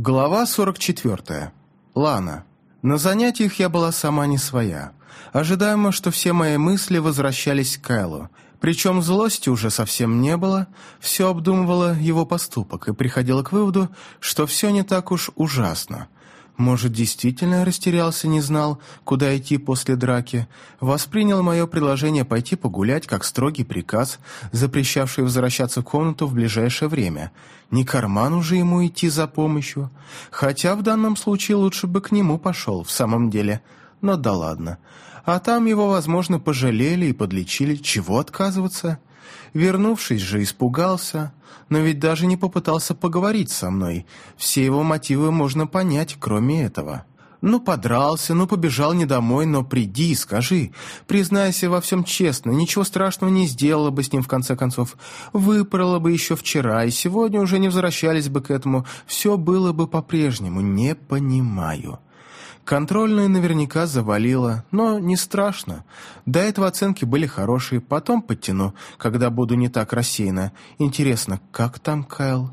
Глава 44. Лана. На занятиях я была сама не своя. Ожидаемо, что все мои мысли возвращались к Кайлу. Причем злости уже совсем не было, все обдумывала его поступок и приходила к выводу, что все не так уж ужасно. Может, действительно растерялся, не знал, куда идти после драки, воспринял мое предложение пойти погулять как строгий приказ, запрещавший возвращаться в комнату в ближайшее время. Не карману же ему идти за помощью. Хотя в данном случае лучше бы к нему пошел, в самом деле. Но да ладно. А там его, возможно, пожалели и подлечили. Чего отказываться? Вернувшись же, испугался, но ведь даже не попытался поговорить со мной. Все его мотивы можно понять, кроме этого. Ну, подрался, ну, побежал не домой, но приди, скажи. Признайся во всем честно, ничего страшного не сделала бы с ним в конце концов. Выпорола бы еще вчера, и сегодня уже не возвращались бы к этому. Все было бы по-прежнему. Не понимаю. Контрольную наверняка завалило, но не страшно. До этого оценки были хорошие, потом подтяну, когда буду не так рассеяна. Интересно, как там Кайл?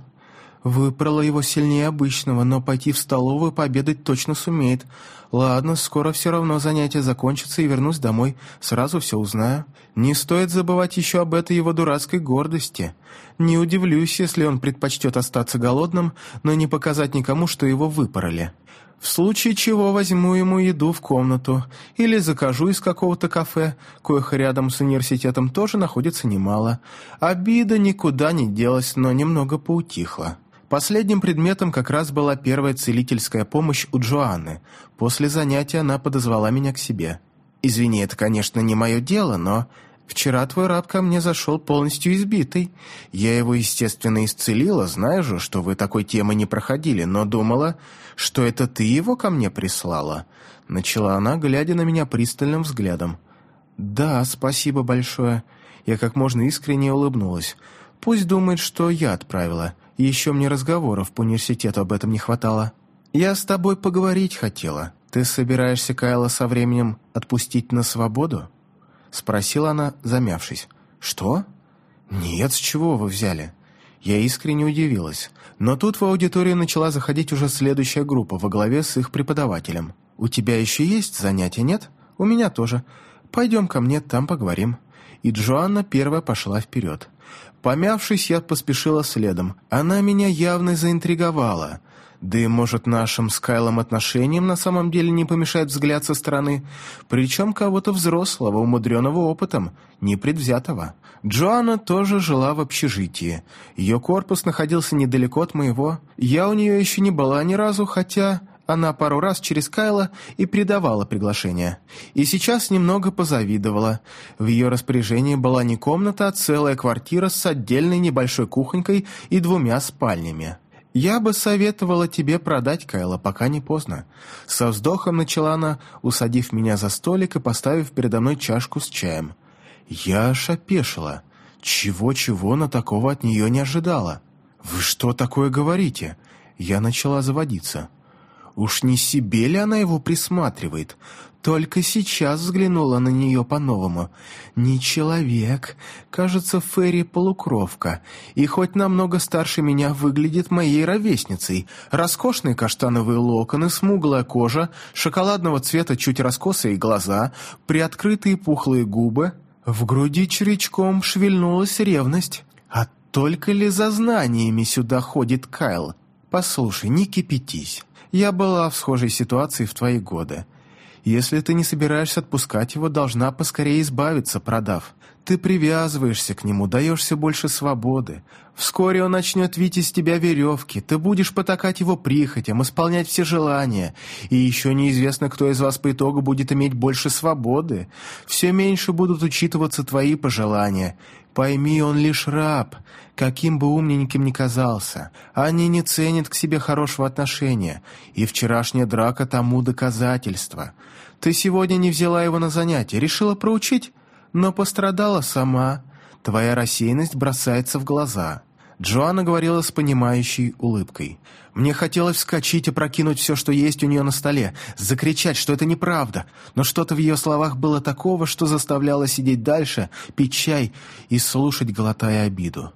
Выпрала его сильнее обычного, но пойти в столовую пообедать точно сумеет. Ладно, скоро все равно занятие закончится и вернусь домой, сразу все узнаю. Не стоит забывать еще об этой его дурацкой гордости. Не удивлюсь, если он предпочтет остаться голодным, но не показать никому, что его выпороли. В случае чего возьму ему еду в комнату или закажу из какого-то кафе, коих рядом с университетом тоже находится немало. Обида никуда не делась, но немного поутихла. Последним предметом как раз была первая целительская помощь у Джоанны. После занятия она подозвала меня к себе. «Извини, это, конечно, не мое дело, но Вчера твой раб ко мне зашел полностью избитый. Я его, естественно, исцелила, знаю же, что вы такой темы не проходили, но думала, что это ты его ко мне прислала». Начала она, глядя на меня пристальным взглядом. «Да, спасибо большое». Я как можно искренне улыбнулась. «Пусть думает, что я отправила. Еще мне разговоров по университету об этом не хватало. Я с тобой поговорить хотела. Ты собираешься Кайла со временем отпустить на свободу?» Спросила она, замявшись. «Что?» «Нет, с чего вы взяли?» Я искренне удивилась. Но тут в аудиторию начала заходить уже следующая группа во главе с их преподавателем. «У тебя еще есть занятия, нет?» «У меня тоже. Пойдем ко мне, там поговорим». И Джоанна первая пошла вперед. Помявшись, я поспешила следом. Она меня явно заинтриговала. Да и, может, нашим с Кайлом отношениям на самом деле не помешает взгляд со стороны. Причем кого-то взрослого, умудренного опытом, непредвзятого. Джоанна тоже жила в общежитии. Ее корпус находился недалеко от моего. Я у нее еще не была ни разу, хотя... Она пару раз через Кайла и передавала приглашение. И сейчас немного позавидовала. В ее распоряжении была не комната, а целая квартира с отдельной небольшой кухонькой и двумя спальнями. «Я бы советовала тебе продать Кайла, пока не поздно». Со вздохом начала она, усадив меня за столик и поставив передо мной чашку с чаем. Я аж опешила. Чего-чего, но такого от нее не ожидала. «Вы что такое говорите?» Я начала заводиться. Уж не себе ли она его присматривает? Только сейчас взглянула на нее по-новому. Не человек. Кажется, Ферри полукровка. И хоть намного старше меня, выглядит моей ровесницей. Роскошные каштановые локоны, смуглая кожа, шоколадного цвета чуть раскосые глаза, приоткрытые пухлые губы. В груди черечком шевельнулась ревность. А только ли за знаниями сюда ходит Кайл? Послушай, не кипятись. Я была в схожей ситуации в твои годы. Если ты не собираешься отпускать его, должна поскорее избавиться, продав. Ты привязываешься к нему, даешься больше свободы. Вскоре он начнет вить из тебя веревки, ты будешь потакать его прихотям, исполнять все желания. И еще неизвестно, кто из вас по итогу будет иметь больше свободы. Все меньше будут учитываться твои пожелания. Пойми, он лишь раб, каким бы умненьким ни казался. Они не ценят к себе хорошего отношения, и вчерашняя драка тому доказательство. Ты сегодня не взяла его на занятия, решила проучить, но пострадала сама. Твоя рассеянность бросается в глаза». Джоанна говорила с понимающей улыбкой. Мне хотелось вскочить и прокинуть все, что есть у нее на столе, закричать, что это неправда, но что-то в ее словах было такого, что заставляло сидеть дальше, пить чай и слушать, глотая обиду.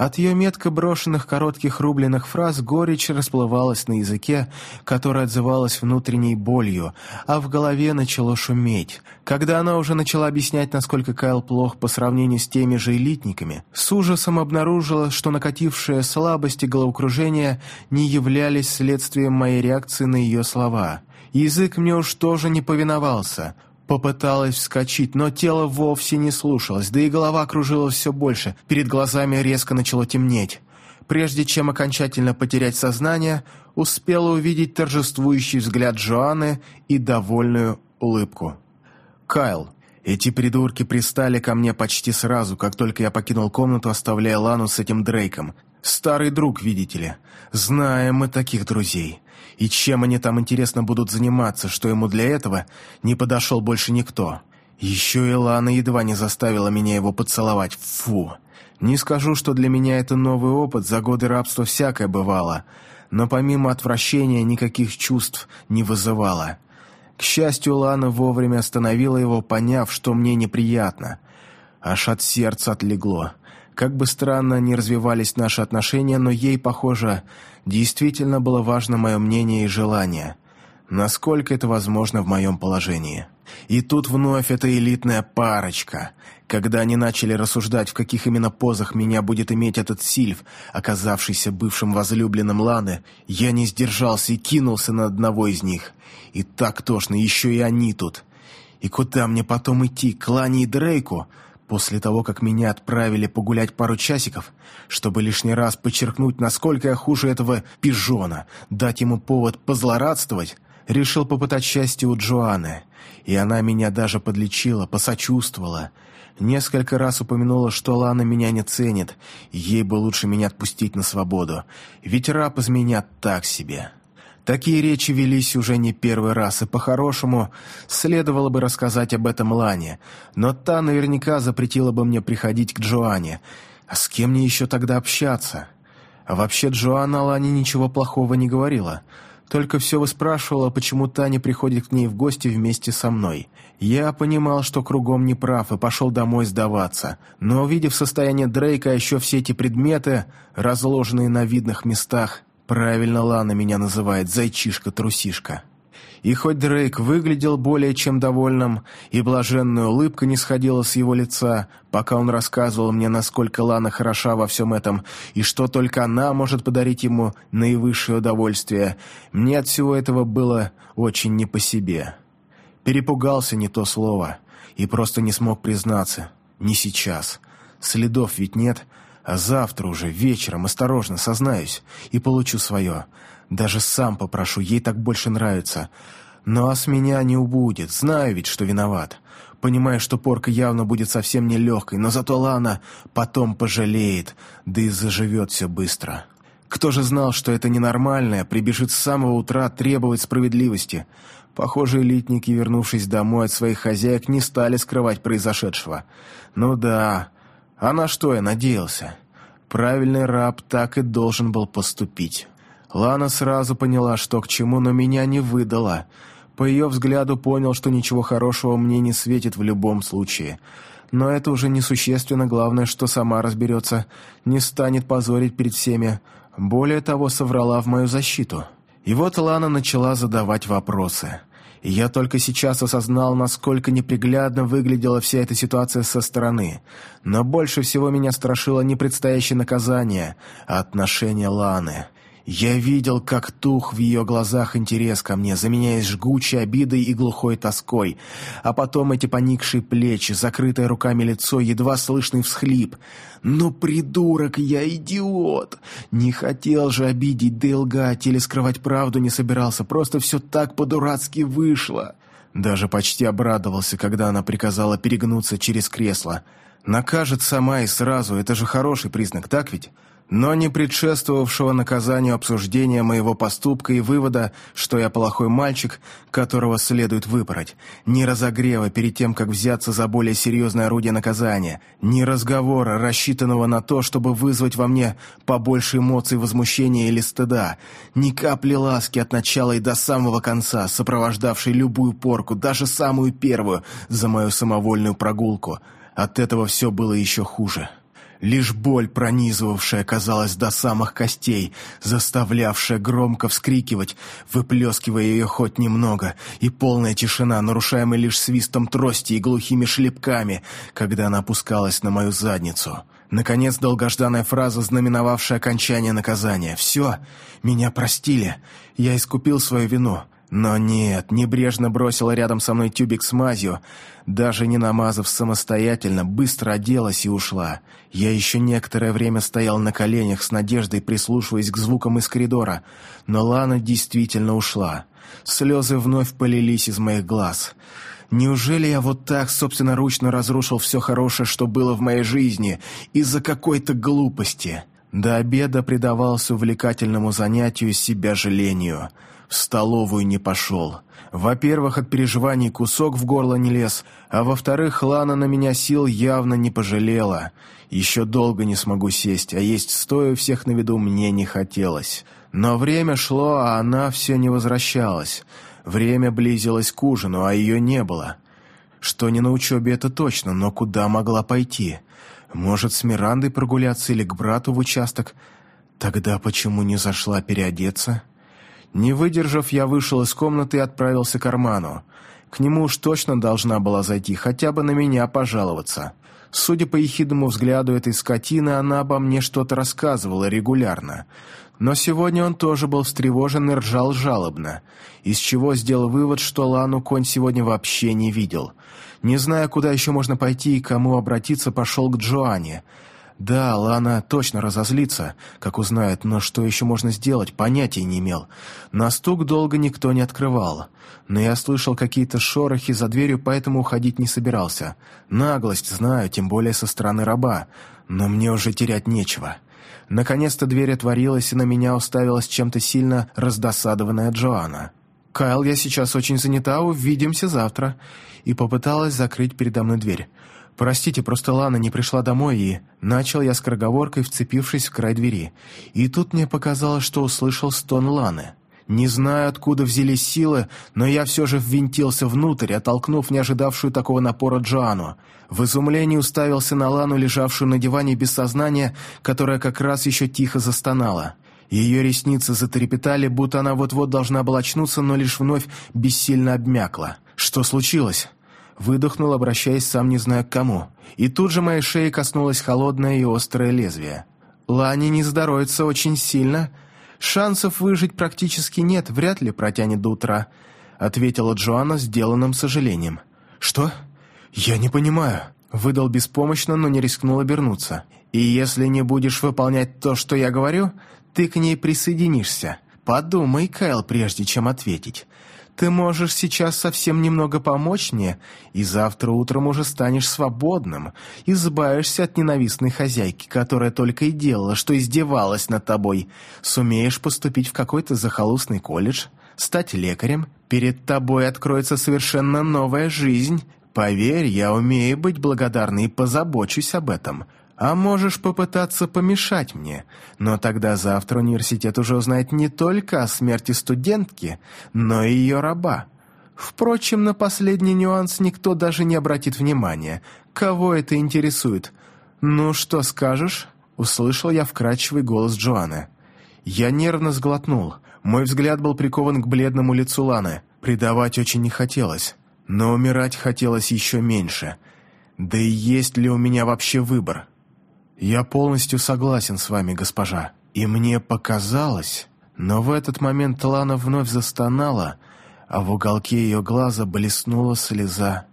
От ее метко брошенных коротких рубленых фраз горечь расплывалась на языке, который отзывалась внутренней болью, а в голове начало шуметь. Когда она уже начала объяснять, насколько Кайл плох по сравнению с теми же элитниками, с ужасом обнаружила, что накатившая слабость и головокружение не являлись следствием моей реакции на ее слова. Язык мне уж тоже не повиновался — Попыталась вскочить, но тело вовсе не слушалось, да и голова кружилась все больше, перед глазами резко начало темнеть. Прежде чем окончательно потерять сознание, успела увидеть торжествующий взгляд Джоанны и довольную улыбку. «Кайл, эти придурки пристали ко мне почти сразу, как только я покинул комнату, оставляя Лану с этим Дрейком. Старый друг, видите ли. Знаем мы таких друзей. И чем они там, интересно, будут заниматься, что ему для этого не подошел больше никто? Еще и Лана едва не заставила меня его поцеловать. Фу! Не скажу, что для меня это новый опыт, за годы рабства всякое бывало, но помимо отвращения никаких чувств не вызывало. К счастью, Лана вовремя остановила его, поняв, что мне неприятно. Аж от сердца отлегло. Как бы странно ни развивались наши отношения, но ей, похоже, действительно было важно мое мнение и желание. Насколько это возможно в моем положении. И тут вновь эта элитная парочка. Когда они начали рассуждать, в каких именно позах меня будет иметь этот сильф, оказавшийся бывшим возлюбленным Ланы, я не сдержался и кинулся на одного из них. И так тошно, еще и они тут. И куда мне потом идти, к Лане и Дрейку? После того, как меня отправили погулять пару часиков, чтобы лишний раз подчеркнуть, насколько я хуже этого пижона, дать ему повод позлорадствовать, решил попытать счастье у Джоанны. И она меня даже подлечила, посочувствовала. Несколько раз упомянула, что Лана меня не ценит, ей бы лучше меня отпустить на свободу, ведь раб из меня так себе». Такие речи велись уже не первый раз, и по-хорошему следовало бы рассказать об этом Лане, но та наверняка запретила бы мне приходить к Джоанне. А с кем мне еще тогда общаться? А вообще Джоанна Лане ничего плохого не говорила, только все выспрашивала, почему та не приходит к ней в гости вместе со мной. Я понимал, что кругом не прав, и пошел домой сдаваться, но увидев состояние Дрейка, еще все эти предметы, разложенные на видных местах, Правильно Лана меня называет «зайчишка-трусишка». И хоть Дрейк выглядел более чем довольным, и блаженная улыбка не сходила с его лица, пока он рассказывал мне, насколько Лана хороша во всем этом, и что только она может подарить ему наивысшее удовольствие, мне от всего этого было очень не по себе. Перепугался не то слово, и просто не смог признаться. Не сейчас. Следов ведь нет, — а завтра уже, вечером, осторожно, сознаюсь, и получу свое. Даже сам попрошу, ей так больше нравится. Но а с меня не убудет, знаю ведь, что виноват. Понимаю, что порка явно будет совсем нелегкой, но зато Лана потом пожалеет, да и заживет все быстро. Кто же знал, что это ненормальное, прибежит с самого утра требовать справедливости? Похоже, элитники, вернувшись домой от своих хозяек, не стали скрывать произошедшего. Ну да, а на что я надеялся? Правильный раб так и должен был поступить. Лана сразу поняла, что к чему, но меня не выдала. По ее взгляду понял, что ничего хорошего мне не светит в любом случае. Но это уже несущественно, главное, что сама разберется, не станет позорить перед всеми. Более того, соврала в мою защиту. И вот Лана начала задавать вопросы и я только сейчас осознал, насколько неприглядно выглядела вся эта ситуация со стороны. Но больше всего меня страшило не предстоящее наказание, а отношение Ланы. Я видел, как тух в ее глазах интерес ко мне, заменяясь жгучей обидой и глухой тоской, а потом эти поникшие плечи, закрытое руками лицо, едва слышный всхлип. «Ну, придурок, я идиот! Не хотел же обидеть да и лгать или скрывать правду не собирался, просто все так по-дурацки вышло!» Даже почти обрадовался, когда она приказала перегнуться через кресло. «Накажет сама и сразу, это же хороший признак, так ведь?» Но не предшествовавшего наказанию обсуждения моего поступка и вывода, что я плохой мальчик, которого следует выпороть, ни разогрева перед тем, как взяться за более серьезное орудие наказания, ни разговора, рассчитанного на то, чтобы вызвать во мне побольше эмоций возмущения или стыда, ни капли ласки от начала и до самого конца, сопровождавшей любую порку, даже самую первую, за мою самовольную прогулку. От этого все было еще хуже. Лишь боль, пронизывавшая, казалось, до самых костей, заставлявшая громко вскрикивать, выплескивая ее хоть немного, и полная тишина, нарушаемая лишь свистом трости и глухими шлепками, когда она опускалась на мою задницу. Наконец, долгожданная фраза, знаменовавшая окончание наказания. «Все, меня простили, я искупил свою вину». Но нет, небрежно бросила рядом со мной тюбик с мазью, даже не намазав самостоятельно, быстро оделась и ушла. Я еще некоторое время стоял на коленях с надеждой, прислушиваясь к звукам из коридора, но Лана действительно ушла. Слезы вновь полились из моих глаз. Неужели я вот так собственноручно разрушил все хорошее, что было в моей жизни, из-за какой-то глупости? До обеда предавался увлекательному занятию себя жалению – в столовую не пошел. Во-первых, от переживаний кусок в горло не лез, а во-вторых, Лана на меня сил явно не пожалела. Еще долго не смогу сесть, а есть стоя всех на виду мне не хотелось. Но время шло, а она все не возвращалась. Время близилось к ужину, а ее не было. Что не на учебе, это точно, но куда могла пойти? Может, с Мирандой прогуляться или к брату в участок? Тогда почему не зашла переодеться?» Не выдержав, я вышел из комнаты и отправился к Арману. К нему уж точно должна была зайти, хотя бы на меня пожаловаться. Судя по ехидному взгляду этой скотины, она обо мне что-то рассказывала регулярно. Но сегодня он тоже был встревожен и ржал жалобно, из чего сделал вывод, что Лану конь сегодня вообще не видел. Не зная, куда еще можно пойти и кому обратиться, пошел к Джоанне – да, Лана точно разозлится, как узнает, но что еще можно сделать, понятия не имел. На стук долго никто не открывал. Но я слышал какие-то шорохи за дверью, поэтому уходить не собирался. Наглость знаю, тем более со стороны раба, но мне уже терять нечего. Наконец-то дверь отворилась, и на меня уставилась чем-то сильно раздосадованная Джоанна. «Кайл, я сейчас очень занята, увидимся завтра», и попыталась закрыть передо мной дверь. «Простите, просто Лана не пришла домой, и...» Начал я скороговоркой, вцепившись в край двери. И тут мне показалось, что услышал стон Ланы. Не знаю, откуда взялись силы, но я все же ввинтился внутрь, оттолкнув не ожидавшую такого напора Джоану. В изумлении уставился на Лану, лежавшую на диване без сознания, которая как раз еще тихо застонала. Ее ресницы затрепетали, будто она вот-вот должна была очнуться, но лишь вновь бессильно обмякла. «Что случилось?» Выдохнул, обращаясь сам не знаю к кому. И тут же моей шеи коснулось холодное и острое лезвие. Лани не здоровится очень сильно. Шансов выжить практически нет, вряд ли протянет до утра», ответила Джоанна сделанным сожалением. «Что? Я не понимаю». Выдал беспомощно, но не рискнул обернуться. «И если не будешь выполнять то, что я говорю, ты к ней присоединишься. Подумай, Кайл, прежде чем ответить. Ты можешь сейчас совсем немного помочь мне, и завтра утром уже станешь свободным, избавишься от ненавистной хозяйки, которая только и делала, что издевалась над тобой. Сумеешь поступить в какой-то захолустный колледж, стать лекарем, перед тобой откроется совершенно новая жизнь. Поверь, я умею быть благодарной и позабочусь об этом». А можешь попытаться помешать мне, но тогда завтра университет уже узнает не только о смерти студентки, но и ее раба. Впрочем, на последний нюанс никто даже не обратит внимания. Кого это интересует? «Ну, что скажешь?» — услышал я вкрадчивый голос Джоанны. Я нервно сглотнул. Мой взгляд был прикован к бледному лицу Ланы. Предавать очень не хотелось, но умирать хотелось еще меньше. Да и есть ли у меня вообще выбор? «Я полностью согласен с вами, госпожа. И мне показалось...» Но в этот момент Лана вновь застонала, а в уголке ее глаза блеснула слеза